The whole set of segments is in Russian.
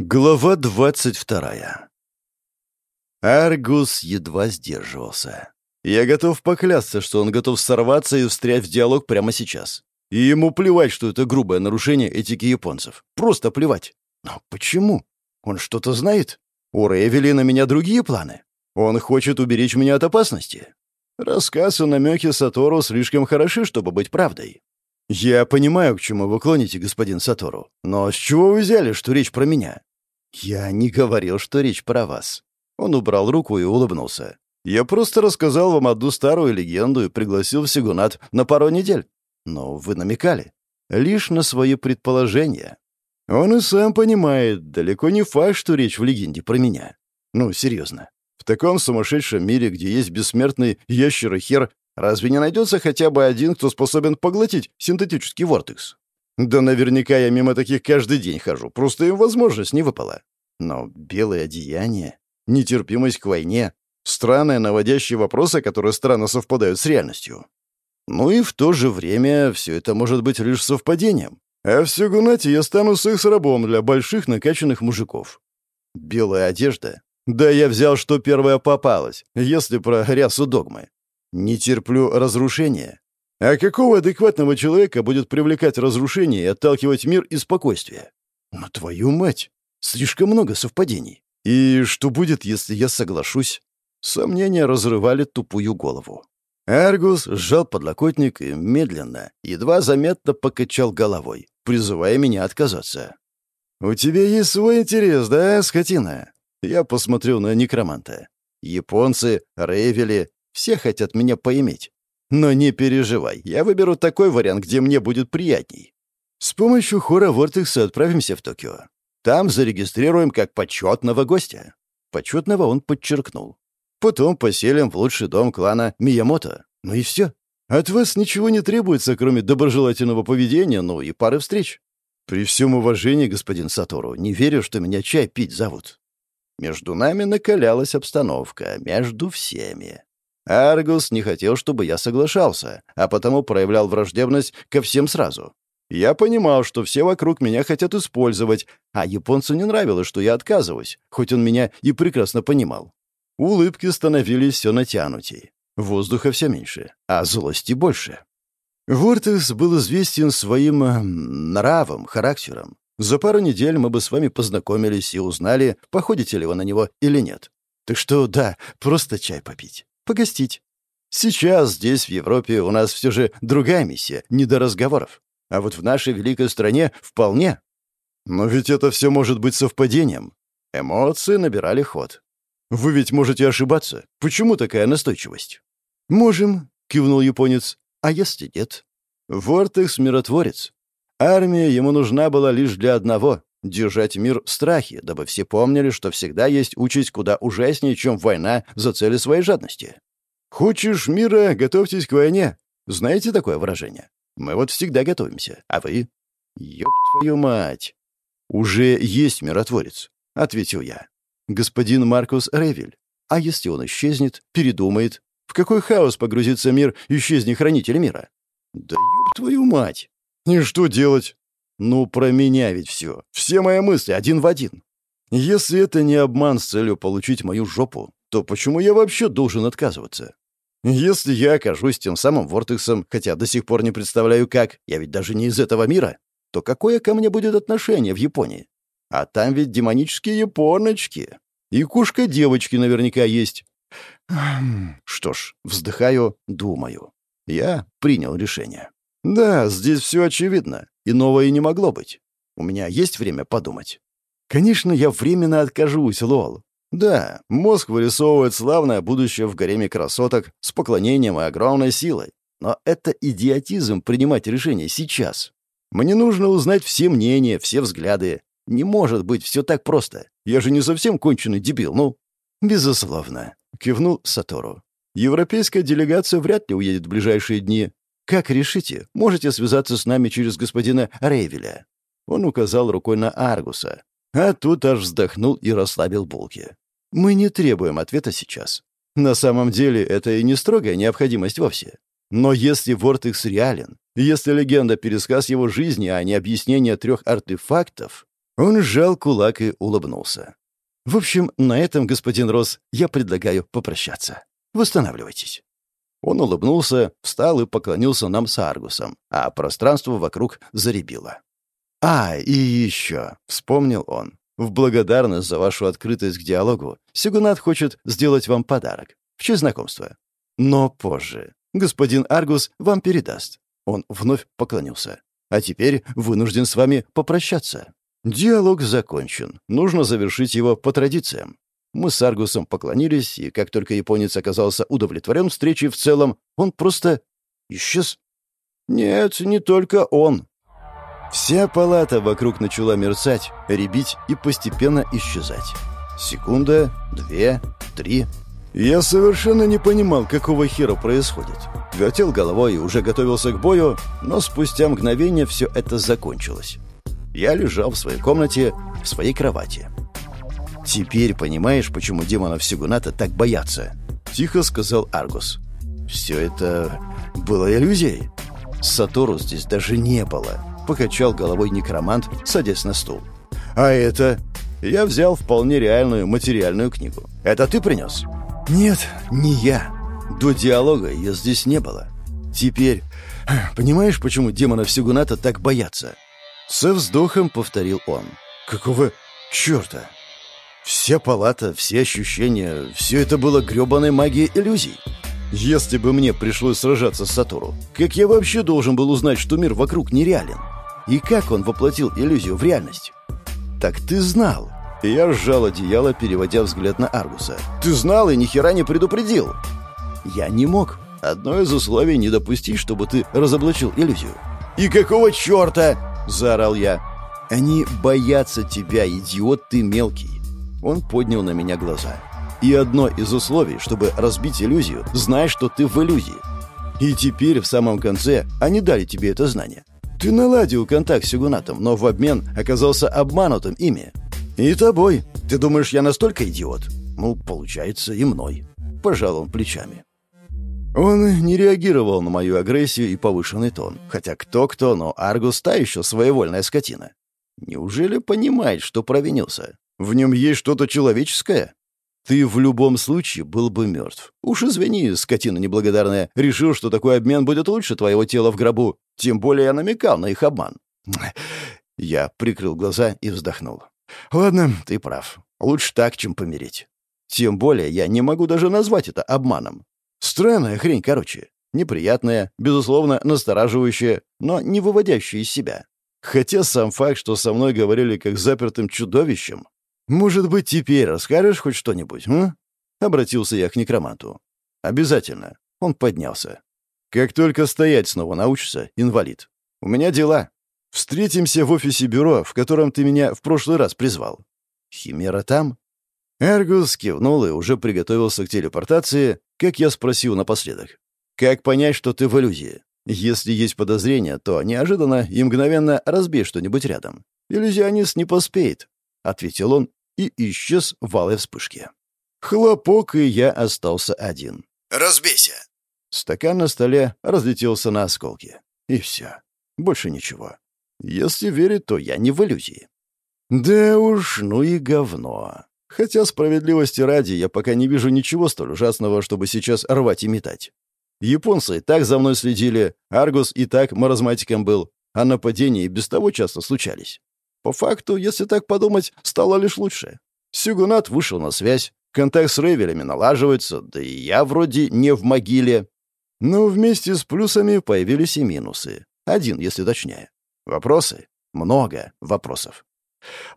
Глава двадцать вторая. Аргус едва сдерживался. Я готов поклясться, что он готов сорваться и встрять в диалог прямо сейчас. И ему плевать, что это грубое нарушение этики японцев. Просто плевать. Но почему? Он что-то знает? У Ревели на меня другие планы. Он хочет уберечь меня от опасности. Рассказ и намеки Сатору слишком хороши, чтобы быть правдой. «Я понимаю, к чему вы клоните, господин Сатору. Но с чего вы взяли, что речь про меня?» «Я не говорил, что речь про вас». Он убрал руку и улыбнулся. «Я просто рассказал вам одну старую легенду и пригласил в Сигунат на пару недель. Но вы намекали. Лишь на свои предположения. Он и сам понимает, далеко не факт, что речь в легенде про меня. Ну, серьезно. В таком сумасшедшем мире, где есть бессмертный ящер и хер, разве не найдется хотя бы один, кто способен поглотить синтетический вортекс? Да наверняка я мимо таких каждый день хожу, просто им возможность не выпала. Но белое одеяние, нетерпимость к войне, странные наводящие вопросы, которые странно совпадают с реальностью. Ну и в то же время все это может быть лишь совпадением. А в Сюгунате я стану секс-рабом для больших накачанных мужиков. Белая одежда? Да я взял, что первое попалось, если про рясу догмы. Не терплю разрушения. А какого адекватного человека будет привлекать разрушение и отталкивать мир и спокойствие? Но твою мать! Слишком много совпадений. И что будет, если я соглашусь? Сомнения разрывали тупую голову. Аргус сжал подлокотник и медленно, едва заметно покачал головой, призывая меня отказаться. «У тебя есть свой интерес, да, скотина?» Я посмотрел на некроманта. Японцы, рейвели, все хотят меня поиметь. Но не переживай, я выберу такой вариант, где мне будет приятней. С помощью хора Вортекса отправимся в Токио. Там зарегистрируем как почетного гостя. Почетного он подчеркнул. Потом поселим в лучший дом клана Миямото. Ну и все. От вас ничего не требуется, кроме доброжелательного поведения, ну и пары встреч. При всем уважении, господин Сатору, не верю, что меня чай пить зовут. Между нами накалялась обстановка, между всеми. Аргус не хотел, чтобы я соглашался, а потому проявлял враждебность ко всем сразу. Я понимал, что все вокруг меня хотят использовать, а японцу не нравилось, что я отказываюсь, хоть он меня и прекрасно понимал. Улыбки становились все натянутей. Воздуха все меньше, а злости больше. Вортекс был известен своим нравом, характером. За пару недель мы бы с вами познакомились и узнали, походите ли вы на него или нет. Так что, да, просто чай попить погостить. Сейчас здесь, в Европе, у нас все же другая миссия, не до разговоров. А вот в нашей великой стране вполне. Но ведь это все может быть совпадением. Эмоции набирали ход. Вы ведь можете ошибаться. Почему такая настойчивость? Можем, кивнул японец. А если нет? Вортекс — миротворец. Армия ему нужна была лишь для одного — держать мир в страхе, дабы все помнили, что всегда есть участь куда ужаснее, чем война за цели своей жадности. «Хочешь мира, готовьтесь к войне». Знаете такое выражение? Мы вот всегда готовимся. А вы? Ёб твою мать. Уже есть миротворец, — ответил я. Господин Маркус Ревель. А если он исчезнет, передумает? В какой хаос погрузится мир, исчезни хранитель мира? Да ёб твою мать. И что делать? Ну, про меня ведь все. Все мои мысли один в один. Если это не обман с целью получить мою жопу, то почему я вообще должен отказываться? Если я окажусь тем самым Вортексом, хотя до сих пор не представляю как, я ведь даже не из этого мира, то какое ко мне будет отношение в Японии? А там ведь демонические японочки. И кушка девочки наверняка есть. Что ж, вздыхаю, думаю. Я принял решение. Да, здесь все очевидно. Иного и не могло быть. У меня есть время подумать. Конечно, я временно откажусь, лол. Да, мозг вырисовывает славное будущее в гареме красоток с поклонением и огромной силой. Но это идиотизм принимать решение сейчас. Мне нужно узнать все мнения, все взгляды. Не может быть все так просто. Я же не совсем конченый дебил, ну. Безусловно, кивнул Сатору. Европейская делегация вряд ли уедет в ближайшие дни. Как решите, можете связаться с нами через господина Рейвеля. Он указал рукой на Аргуса, а тут аж вздохнул и расслабил булки. «Мы не требуем ответа сейчас. На самом деле это и не строгая необходимость вовсе. Но если Вортекс реален, если легенда — пересказ его жизни, а не объяснение трех артефактов, Он сжал кулак и улыбнулся. «В общем, на этом, господин Росс, я предлагаю попрощаться. Восстанавливайтесь». Он улыбнулся, встал и поклонился нам с Аргусом, а пространство вокруг заребило. «А, и еще», — вспомнил он, — «в благодарность за вашу открытость к диалогу Сигунат хочет сделать вам подарок, в честь знакомства. Но позже. Господин Аргус вам передаст». Он вновь поклонился. «А теперь вынужден с вами попрощаться. Диалог закончен. Нужно завершить его по традициям. Мы с Аргусом поклонились, и как только японец оказался удовлетворен встречей в целом, он просто исчез. Нет, не только он. Вся палата вокруг начала мерцать, рябить и постепенно исчезать. Секунда, две, три. Я совершенно не понимал, какого хера происходит. Вертел головой и уже готовился к бою, но спустя мгновение все это закончилось. Я лежал в своей комнате, в своей кровати. «Теперь понимаешь, почему демонов Сигуната так боятся?» — тихо сказал Аргус. «Все это было иллюзией. Сатору здесь даже не было», — покачал головой некромант, садясь на стул. «А это...» Я взял вполне реальную материальную книгу. «Это ты принес?» «Нет, не я. До диалога ее здесь не было. Теперь... Понимаешь, почему демонов Сигуната так боятся?» Со вздохом повторил он. «Какого черта?» Вся палата, все ощущения, все это было гребаной магией иллюзий. Если бы мне пришлось сражаться с Сатору, как я вообще должен был узнать, что мир вокруг нереален? И как он воплотил иллюзию в реальность? Так ты знал. Я сжал одеяло, переводя взгляд на Аргуса. Ты знал и ни хера не предупредил. Я не мог. Одно из условий не допустить, чтобы ты разоблачил иллюзию. И какого черта? заорал я. «Они боятся тебя, идиот ты мелкий!» Он поднял на меня глаза. «И одно из условий, чтобы разбить иллюзию, знай, что ты в иллюзии. И теперь, в самом конце, они дали тебе это знание. Ты наладил контакт с Сигунатом, но в обмен оказался обманутым ими. И тобой. Ты думаешь, я настолько идиот? Ну, получается, и мной». Пожал он плечами. Он не реагировал на мою агрессию и повышенный тон. Хотя кто-кто, но Аргус та еще своевольная скотина. Неужели понимает, что провинился? В нем есть что-то человеческое? Ты в любом случае был бы мертв. Уж извини, скотина неблагодарная, решил, что такой обмен будет лучше твоего тела в гробу. Тем более я намекал на их обман. Я прикрыл глаза и вздохнул. Ладно, ты прав. Лучше так, чем помереть. Тем более я не могу даже назвать это обманом. Странная хрень, короче. Неприятная, безусловно, настораживающая, но не выводящая из себя. Хотя сам факт, что со мной говорили как запертым чудовищем... «Может быть, теперь расскажешь хоть что-нибудь, а?» Обратился я к некроманту. «Обязательно». Он поднялся. «Как только стоять снова научишься, инвалид. У меня дела. Встретимся в офисе бюро, в котором ты меня в прошлый раз призвал». «Химера там?» Эргус кивнул и уже приготовился к телепортации, как я спросил напоследок. «Как понять, что ты в иллюзии? Если есть подозрение, то неожиданно и мгновенно разбей что-нибудь рядом. Иллюзионист не поспеет», — ответил он и исчез в алой вспышке. Хлопок, и я остался один. «Разбейся!» Стакан на столе разлетелся на осколки. И все. Больше ничего. Если верить, то я не в иллюзии. Да уж, ну и говно. Хотя, справедливости ради, я пока не вижу ничего столь ужасного, чтобы сейчас рвать и метать. Японцы и так за мной следили, Аргус и так маразматиком был, а нападения и без того часто случались. По факту, если так подумать, стало лишь лучше. Сюгунат вышел на связь, контакт с Рейвелями налаживается, да и я вроде не в могиле. Но вместе с плюсами появились и минусы. Один, если точнее. Вопросы? Много вопросов.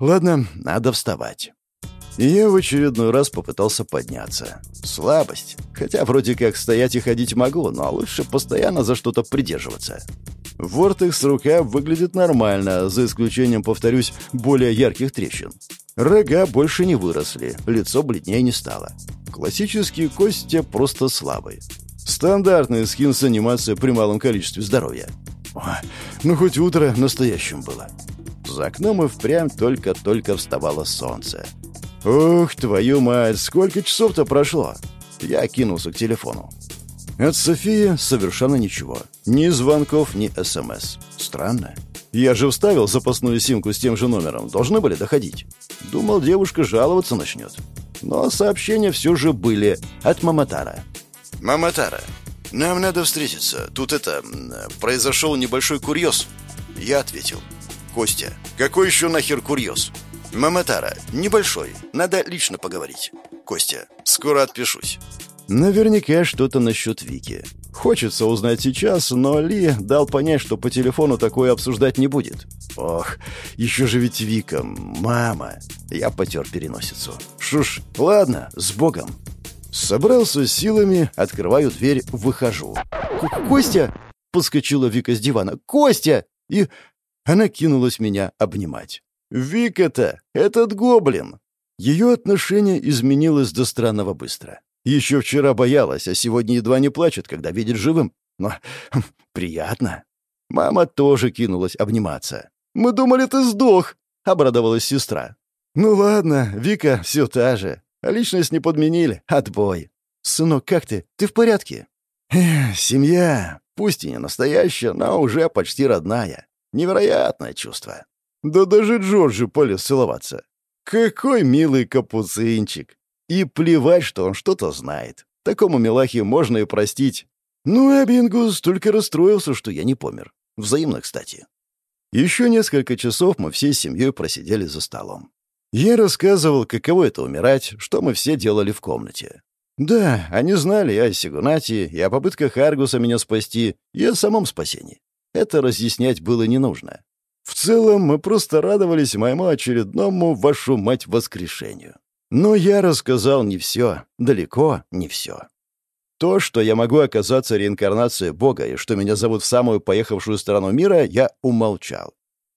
Ладно, надо вставать. И я в очередной раз попытался подняться. Слабость. Хотя вроде как стоять и ходить могу, но лучше постоянно за что-то придерживаться. Вортекс рука выглядит нормально, за исключением, повторюсь, более ярких трещин. Рога больше не выросли, лицо бледнее не стало. Классические кости просто слабые. Стандартный скин с анимацией при малом количестве здоровья. Ой, ну хоть утро настоящим было. За окном и впрямь только-только вставало солнце. «Ух, твою мать, сколько часов-то прошло?» Я кинулся к телефону. От Софии совершенно ничего. Ни звонков, ни СМС. Странно. Я же вставил запасную симку с тем же номером. Должны были доходить. Думал, девушка жаловаться начнет. Но сообщения все же были от Маматара. «Маматара, нам надо встретиться. Тут это... Произошел небольшой курьез». Я ответил. «Костя, какой еще нахер курьез?» «Маматара, небольшой. Надо лично поговорить». «Костя, скоро отпишусь». Наверняка что-то насчет Вики. Хочется узнать сейчас, но Ли дал понять, что по телефону такое обсуждать не будет. Ох, еще же ведь Вика, мама. Я потер переносицу. Шуш, ладно, с Богом. Собрался силами, открываю дверь, выхожу. «Костя!» — подскочила Вика с дивана. «Костя!» И она кинулась меня обнимать. «Вика-то! Этот гоблин!» Ее отношение изменилось до странного быстро. Еще вчера боялась, а сегодня едва не плачет, когда видит живым. Но хм, приятно. Мама тоже кинулась обниматься. «Мы думали, ты сдох!» — обрадовалась сестра. «Ну ладно, Вика все та же. Личность не подменили. Отбой. Сынок, как ты? Ты в порядке?» Эх, «Семья. Пусть и не настоящая, но уже почти родная. Невероятное чувство. Да даже Джорджи полез целоваться. Какой милый капуцинчик. И плевать, что он что-то знает. Такому милахе можно и простить. Ну, а Бингус только расстроился, что я не помер. Взаимно, кстати. Еще несколько часов мы всей семьей просидели за столом. Я рассказывал, каково это умирать, что мы все делали в комнате. Да, они знали о Сигунате, и о попытках Аргуса меня спасти, и о самом спасении. Это разъяснять было не нужно. В целом, мы просто радовались моему очередному, вашу мать, воскрешению. Но я рассказал не все, далеко не все. То, что я могу оказаться реинкарнацией Бога и что меня зовут в самую поехавшую сторону мира, я умолчал.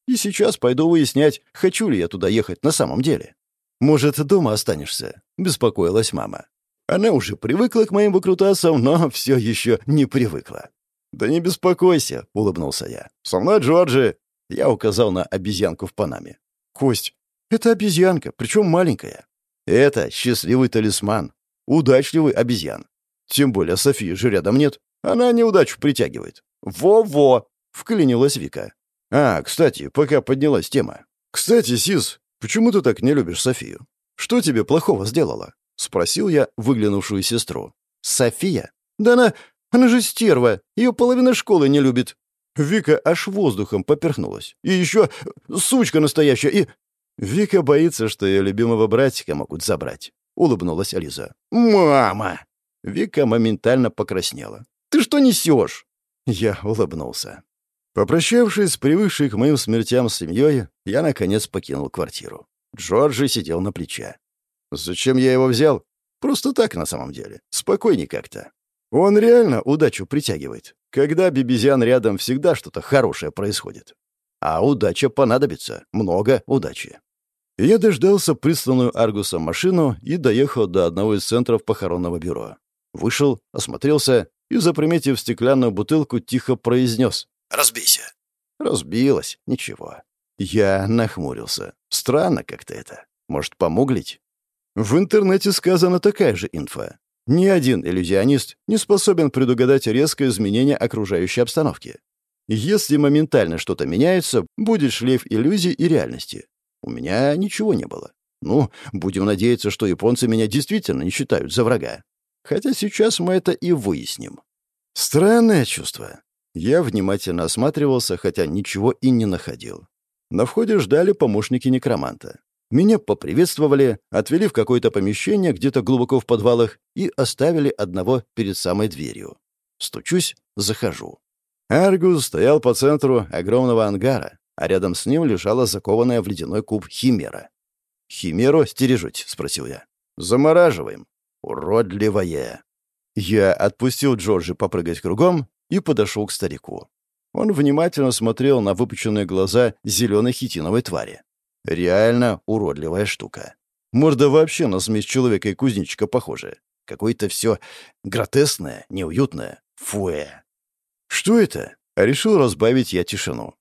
И сейчас пойду выяснять, хочу ли я туда ехать на самом деле. «Может, дома останешься?» — беспокоилась мама. Она уже привыкла к моим выкрутасам, но все еще не привыкла. «Да не беспокойся», — улыбнулся я. «Со мной Джорджи!» Я указал на обезьянку в Панаме. «Кость, это обезьянка, причем маленькая. Это счастливый талисман, удачливый обезьян. Тем более Софии же рядом нет. Она неудачу притягивает. Во-во! Вклинилась Вика. А, кстати, пока поднялась тема. Кстати, Сиз, почему ты так не любишь Софию? Что тебе плохого сделала? Спросил я выглянувшую сестру. София? Да она... Она же стерва. Ее половина школы не любит. Вика аж воздухом поперхнулась. И еще сучка настоящая. И «Вика боится, что ее любимого братика могут забрать», — улыбнулась Ализа. «Мама!» Вика моментально покраснела. «Ты что несешь?» Я улыбнулся. Попрощавшись с привыкшей к моим смертям семьей, я, наконец, покинул квартиру. Джорджи сидел на плече. Зачем я его взял? Просто так, на самом деле. Спокойней как-то. Он реально удачу притягивает. Когда бибизян рядом, всегда что-то хорошее происходит. А удача понадобится. Много удачи. Я дождался присланную Аргусом машину и доехал до одного из центров похоронного бюро. Вышел, осмотрелся и, заприметив стеклянную бутылку, тихо произнес «Разбейся». Разбилась. Ничего. Я нахмурился. Странно как-то это. Может, помуглить? В интернете сказана такая же инфа. Ни один иллюзионист не способен предугадать резкое изменение окружающей обстановки. Если моментально что-то меняется, будет шлейф иллюзий и реальности. У меня ничего не было. Ну, будем надеяться, что японцы меня действительно не считают за врага. Хотя сейчас мы это и выясним. Странное чувство. Я внимательно осматривался, хотя ничего и не находил. На входе ждали помощники некроманта. Меня поприветствовали, отвели в какое-то помещение где-то глубоко в подвалах и оставили одного перед самой дверью. Стучусь, захожу. Аргус стоял по центру огромного ангара, а рядом с ним лежала закованная в ледяной куб химера. «Химеру стережете?» — спросил я. «Замораживаем». «Уродливая». Я отпустил Джорджи попрыгать кругом и подошел к старику. Он внимательно смотрел на выпученные глаза зеленой хитиновой твари. Реально уродливая штука. Морда вообще на смесь человека и кузнечика похожа. Какое-то все гротескное, неуютное. Фуэ. «Что это?» — решил разбавить я тишину.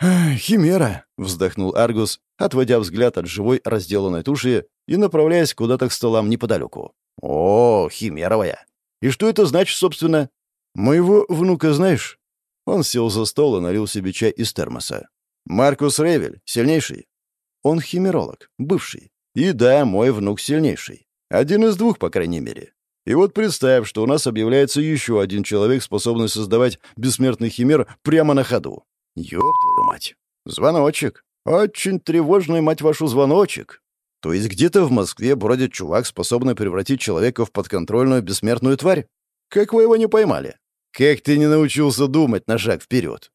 «Химера!» — вздохнул Аргус, отводя взгляд от живой разделанной туши и направляясь куда-то к столам неподалеку. «О, химеровая! И что это значит, собственно?» «Моего внука знаешь?» Он сел за стол и налил себе чай из термоса. Маркус Ревель, сильнейший. Он химеролог, бывший. И да, мой внук сильнейший. Один из двух, по крайней мере. И вот представь, что у нас объявляется еще один человек, способный создавать бессмертный химер прямо на ходу. Ёб твою мать. Звоночек. Очень тревожный, мать вашу, звоночек. То есть где-то в Москве бродит чувак, способный превратить человека в подконтрольную бессмертную тварь? Как вы его не поймали? Как ты не научился думать на шаг вперед?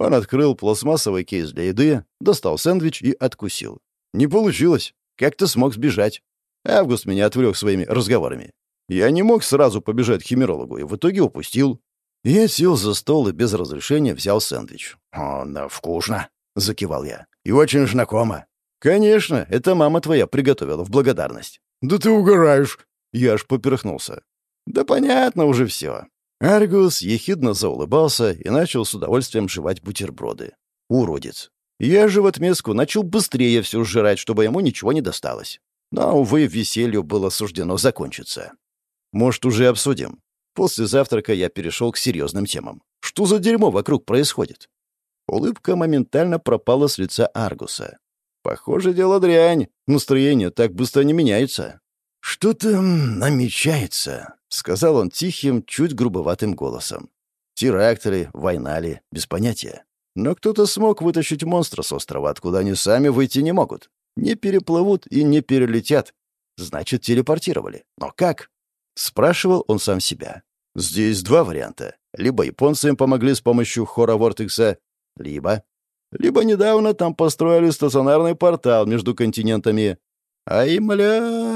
Он открыл пластмассовый кейс для еды, достал сэндвич и откусил. Не получилось. Как ты смог сбежать? Август меня отвлек своими разговорами. Я не мог сразу побежать к химерологу и в итоге упустил. Я сел за стол и без разрешения взял сэндвич. «О, да вкусно!» — закивал я. «И очень знакомо». «Конечно, это мама твоя приготовила в благодарность». «Да ты угораешь!» Я аж поперхнулся. «Да понятно уже все». Аргус ехидно заулыбался и начал с удовольствием жевать бутерброды. Уродец. Я же в отместку начал быстрее все сжирать, чтобы ему ничего не досталось. Но, увы, веселью было суждено закончиться. Может, уже обсудим? После завтрака я перешел к серьезным темам. Что за дерьмо вокруг происходит? Улыбка моментально пропала с лица Аргуса. Похоже, дело дрянь. Настроение так быстро не меняется. «Что-то намечается», — сказал он тихим, чуть грубоватым голосом. «Теракт ли, война ли, без понятия. Но кто-то смог вытащить монстра с острова, откуда они сами выйти не могут. Не переплывут и не перелетят. Значит, телепортировали. Но как? Спрашивал он сам себя. Здесь два варианта. Либо японцы им помогли с помощью хора Вортекса, либо... Либо недавно там построили стационарный портал между континентами. Ай, мля...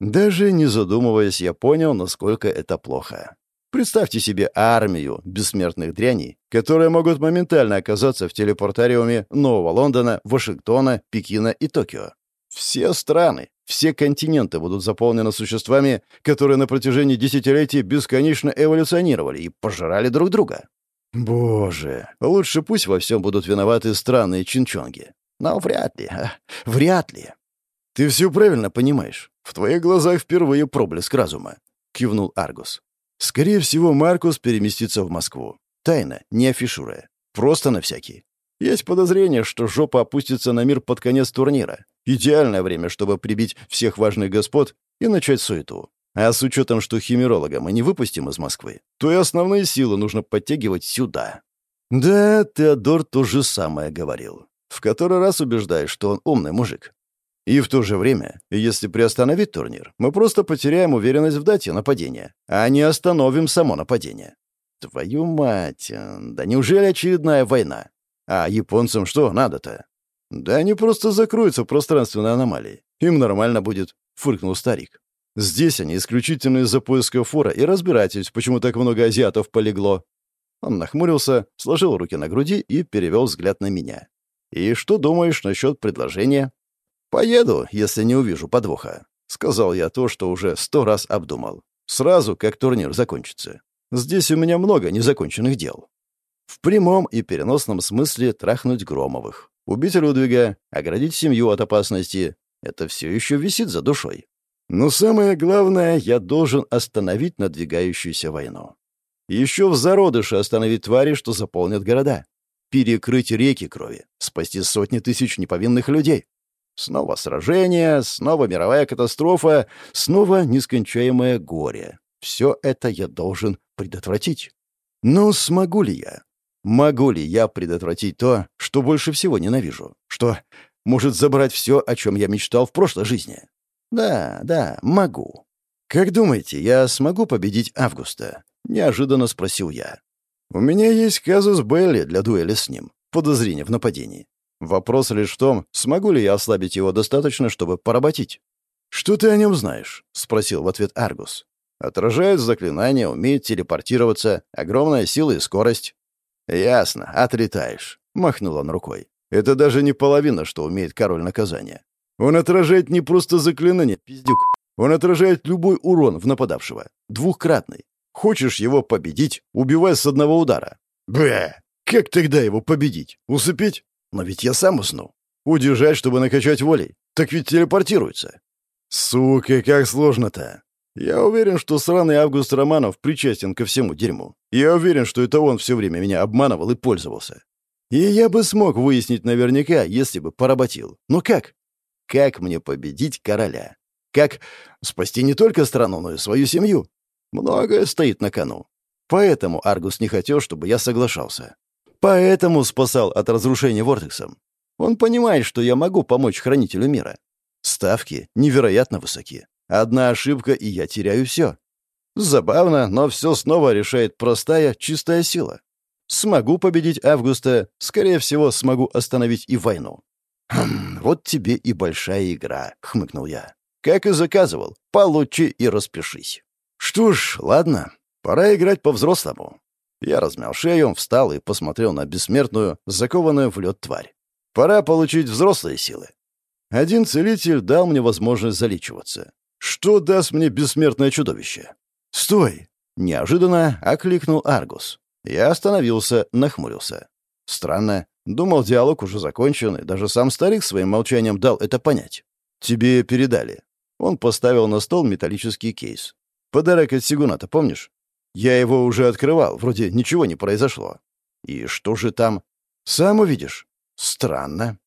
Даже не задумываясь, я понял, насколько это плохо. Представьте себе армию бессмертных дряней, которые могут моментально оказаться в телепортариуме Нового Лондона, Вашингтона, Пекина и Токио. Все страны, все континенты будут заполнены существами, которые на протяжении десятилетий бесконечно эволюционировали и пожирали друг друга. Боже, лучше пусть во всем будут виноваты странные чинчонги. Но вряд ли, а, вряд ли. Ты все правильно понимаешь. В твоих глазах впервые проблеск разума, кивнул Аргус. Скорее всего, Маркус переместится в Москву. Тайно, не афишируя. Просто на всякий. Есть подозрение, что жопа опустится на мир под конец турнира. Идеальное время, чтобы прибить всех важных господ и начать суету. А с учетом, что химеролога мы не выпустим из Москвы, то и основные силы нужно подтягивать сюда. Да, Теодор то же самое говорил. В который раз убеждаюсь, что он умный мужик. И в то же время, если приостановить турнир, мы просто потеряем уверенность в дате нападения, а не остановим само нападение. Твою мать, да неужели очередная война? А японцам что надо-то? Да они просто закроются в пространственной аномалии. Им нормально будет, фыркнул старик. Здесь они исключительно из-за поиска фора и разбирательств, почему так много азиатов полегло. Он нахмурился, сложил руки на груди и перевел взгляд на меня. «И что думаешь насчет предложения?» «Поеду, если не увижу подвоха», — сказал я то, что уже сто раз обдумал. «Сразу, как турнир закончится. Здесь у меня много незаконченных дел». В прямом и переносном смысле трахнуть Громовых, убить Людвига, оградить семью от опасности — это все еще висит за душой. Но самое главное, я должен остановить надвигающуюся войну. Еще в зародыше остановить твари, что заполнят города. Перекрыть реки крови, спасти сотни тысяч неповинных людей. Снова сражение, снова мировая катастрофа, снова нескончаемое горе. Все это я должен предотвратить. Но смогу ли я? Могу ли я предотвратить то, что больше всего ненавижу? Что может забрать все, о чем я мечтал в прошлой жизни? Да, да, могу. Как думаете, я смогу победить Августа? Неожиданно спросил я. У меня есть казус Белли для дуэли с ним. Подозрение в нападении. Вопрос лишь в том, смогу ли я ослабить его достаточно, чтобы поработить. «Что ты о нем знаешь?» — спросил в ответ Аргус. «Отражает заклинания, умеет телепортироваться, огромная сила и скорость». «Ясно, отлетаешь», — махнул он рукой. «Это даже не половина, что умеет король наказания. Он отражает не просто заклинание, пиздюк. Он отражает любой урон в нападавшего. Двухкратный. Хочешь его победить, убивай с одного удара. Бэ! Как тогда его победить? Усыпить? Но ведь я сам усну. Удержать, чтобы накачать волей. Так ведь телепортируется. Сука, как сложно-то. Я уверен, что сраный Август Романов причастен ко всему дерьму. Я уверен, что это он все время меня обманывал и пользовался. И я бы смог выяснить наверняка, если бы поработил. Но как? Как мне победить короля? Как спасти не только страну, но и свою семью? Многое стоит на кону. Поэтому Аргус не хотел, чтобы я соглашался. Поэтому спасал от разрушения Вортексом. Он понимает, что я могу помочь хранителю мира. Ставки невероятно высоки. Одна ошибка, и я теряю все. Забавно, но все снова решает простая, чистая сила. Смогу победить Августа, скорее всего, смогу остановить и войну. «Хм, вот тебе и большая игра», — хмыкнул я. «Как и заказывал. Получи и распишись». «Что ж, ладно. Пора играть по-взрослому». Я размял шею, встал и посмотрел на бессмертную, закованную в лед тварь. «Пора получить взрослые силы». Один целитель дал мне возможность залечиваться. Что даст мне бессмертное чудовище? «Стой!» — неожиданно окликнул Аргус. Я остановился, нахмурился. Странно. Думал, диалог уже закончен, и даже сам старик своим молчанием дал это понять. «Тебе передали». Он поставил на стол металлический кейс. «Подарок от Сигуната, помнишь? Я его уже открывал, вроде ничего не произошло. И что же там? Сам увидишь. Странно».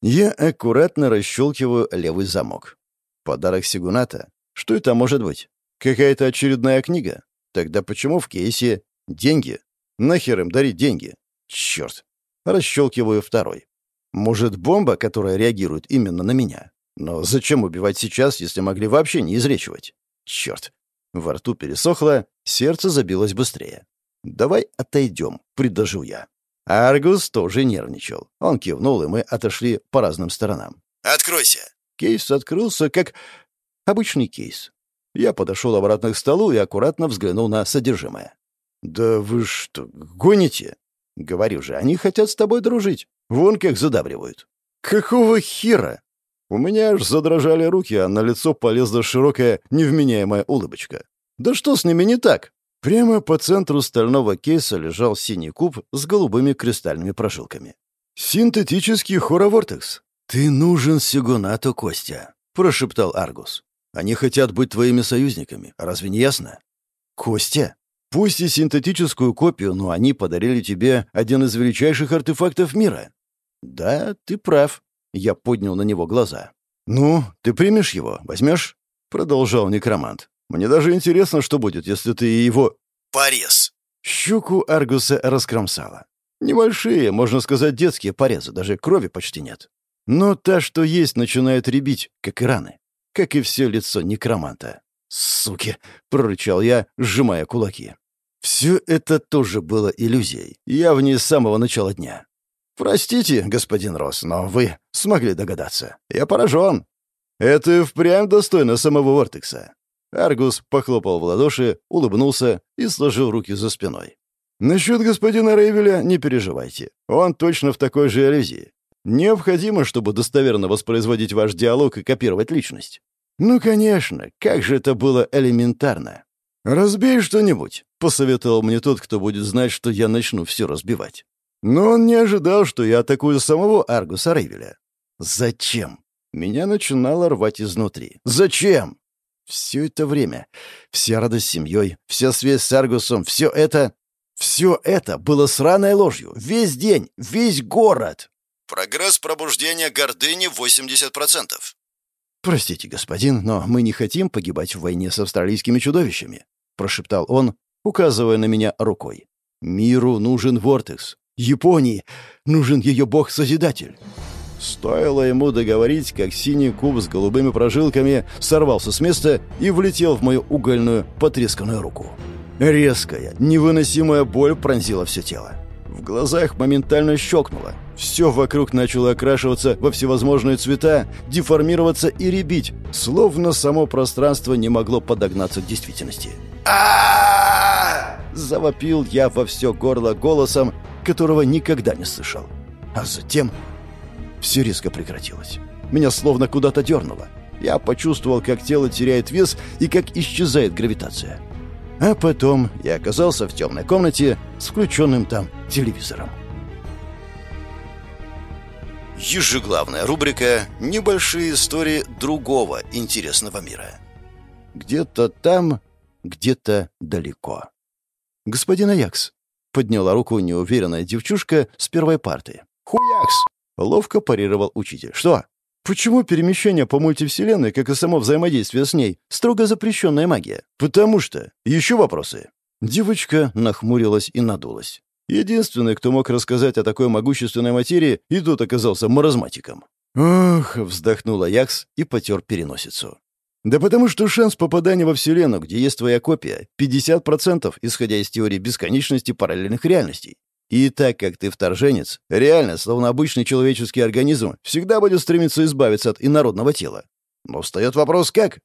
Я аккуратно расщелкиваю левый замок. Подарок Сигуната? Что это может быть? Какая-то очередная книга? Тогда почему в кейсе деньги? Нахер им дарить деньги? Черт. Расщелкиваю второй. Может, бомба, которая реагирует именно на меня? Но зачем убивать сейчас, если могли вообще не изречивать? Черт. Во рту пересохло, сердце забилось быстрее. «Давай отойдем», — предложил я. Аргус тоже нервничал. Он кивнул, и мы отошли по разным сторонам. «Откройся!» Кейс открылся, как обычный кейс. Я подошел обратно к столу и аккуратно взглянул на содержимое. «Да вы что, гоните?» «Говорю же, они хотят с тобой дружить. Вон как задабривают». «Какого хера?» У меня аж задрожали руки, а на лицо полезла широкая, невменяемая улыбочка. «Да что с ними не так?» Прямо по центру стального кейса лежал синий куб с голубыми кристальными прожилками. «Синтетический хоровортекс. «Ты нужен Сигунату, Костя», — прошептал Аргус. «Они хотят быть твоими союзниками. Разве не ясно?» «Костя? Пусть и синтетическую копию, но они подарили тебе один из величайших артефактов мира». «Да, ты прав», — я поднял на него глаза. «Ну, ты примешь его? Возьмешь?» — продолжал некромант. «Мне даже интересно, что будет, если ты его...» «Порез!» Щуку Аргуса раскромсала. Небольшие, можно сказать, детские порезы, даже крови почти нет. Но та, что есть, начинает рябить, как и раны. Как и все лицо некроманта. «Суки!» — прорычал я, сжимая кулаки. Все это тоже было иллюзией. Я в ней с самого начала дня. «Простите, господин Росс, но вы смогли догадаться. Я поражен. Это впрямь достойно самого Вортекса». Аргус похлопал в ладоши, улыбнулся и сложил руки за спиной. «Насчет господина Рейвеля не переживайте. Он точно в такой же иллюзии. Необходимо, чтобы достоверно воспроизводить ваш диалог и копировать личность. Ну, конечно, как же это было элементарно. «Разбей что-нибудь», — посоветовал мне тот, кто будет знать, что я начну все разбивать. Но он не ожидал, что я атакую самого Аргуса Рейвеля. «Зачем?» Меня начинало рвать изнутри. «Зачем?» Все это время, вся радость с семьей, вся связь с Аргусом, все это... Все это было сраной ложью. Весь день, весь город. Прогресс пробуждения гордыни 80%. «Простите, господин, но мы не хотим погибать в войне с австралийскими чудовищами», — прошептал он, указывая на меня рукой. «Миру нужен Вортекс. Японии нужен ее бог-созидатель». Стоило ему договорить, как синий куб с голубыми прожилками сорвался с места и влетел в мою угольную, потресканную руку. Резкая, невыносимая боль пронзила все тело. В глазах моментально щелкнуло. Все вокруг начало окрашиваться во всевозможные цвета, деформироваться и ребить, словно само пространство не могло подогнаться к действительности. Завопил я во все горло голосом, которого никогда не слышал. А затем все резко прекратилось. Меня словно куда-то дернуло. Я почувствовал, как тело теряет вес и как исчезает гравитация. А потом я оказался в темной комнате с включенным там телевизором. Ежеглавная рубрика «Небольшие истории другого интересного мира». Где-то там, где-то далеко. «Господин Аякс», — подняла руку неуверенная девчушка с первой парты. «Хуякс!» — ловко парировал учитель. «Что? Почему перемещение по мультивселенной, как и само взаимодействие с ней, строго запрещенная магия? Потому что... Еще вопросы?» Девочка нахмурилась и надулась. Единственный, кто мог рассказать о такой могущественной материи, и тот оказался маразматиком. «Ох!» — вздохнула Якс и потер переносицу. «Да потому что шанс попадания во Вселенную, где есть твоя копия, 50%, исходя из теории бесконечности параллельных реальностей. И так как ты вторженец, реально, словно обычный человеческий организм, всегда будет стремиться избавиться от инородного тела. Но встает вопрос «как?»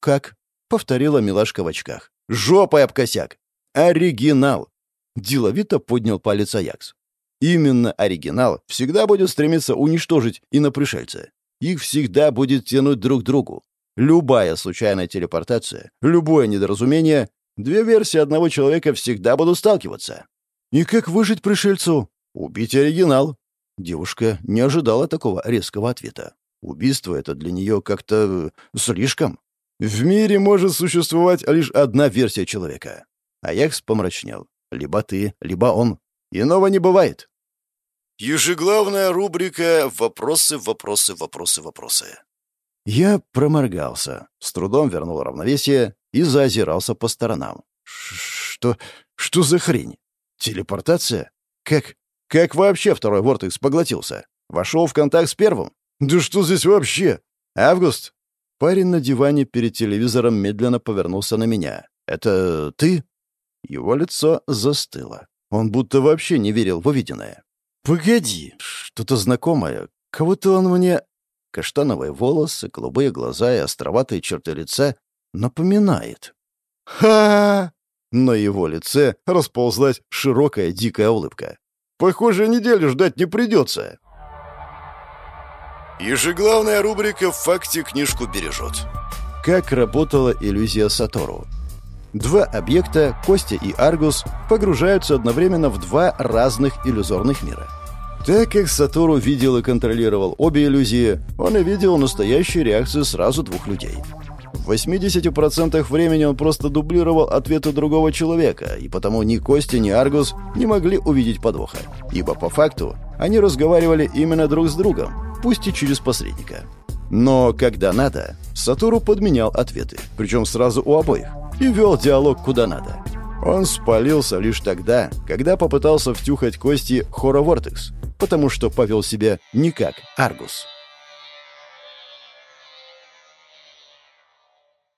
«Как?» — повторила милашка в очках. «Жопой об косяк!» «Оригинал!» — деловито поднял палец Аякс. «Именно оригинал всегда будет стремиться уничтожить инопришельца. Их всегда будет тянуть друг к другу. Любая случайная телепортация, любое недоразумение, две версии одного человека всегда будут сталкиваться. И как выжить пришельцу? Убить оригинал. Девушка не ожидала такого резкого ответа. Убийство — это для нее как-то э, слишком. В мире может существовать лишь одна версия человека. Аякс помрачнел. Либо ты, либо он. Иного не бывает. Ежеглавная рубрика «Вопросы, вопросы, вопросы, вопросы». Я проморгался, с трудом вернул равновесие и заозирался по сторонам. Что... что за хрень? Телепортация? Как... как вообще второй Вортекс поглотился? Вошел в контакт с первым? Да что здесь вообще? Август? Парень на диване перед телевизором медленно повернулся на меня. «Это ты?» Его лицо застыло. Он будто вообще не верил в увиденное. «Погоди, что-то знакомое. Кого-то он мне...» Каштановые волосы, голубые глаза и островатые черты лица напоминает. ха На его лице расползлась широкая дикая улыбка. «Похоже, неделю ждать не придется». Ежеглавная рубрика «В факте книжку бережет». Как работала иллюзия Сатору? Два объекта, Костя и Аргус, погружаются одновременно в два разных иллюзорных мира. Так как Сатору видел и контролировал обе иллюзии, он и видел настоящие реакции сразу двух людей. В 80% времени он просто дублировал ответы другого человека, и потому ни Костя, ни Аргус не могли увидеть подвоха, ибо по факту они разговаривали именно друг с другом, пусть и через посредника. Но когда надо, Сатору подменял ответы, причем сразу у обоих, и вел диалог куда надо. Он спалился лишь тогда, когда попытался втюхать кости Хора Вортекс, потому что повел себя не как Аргус.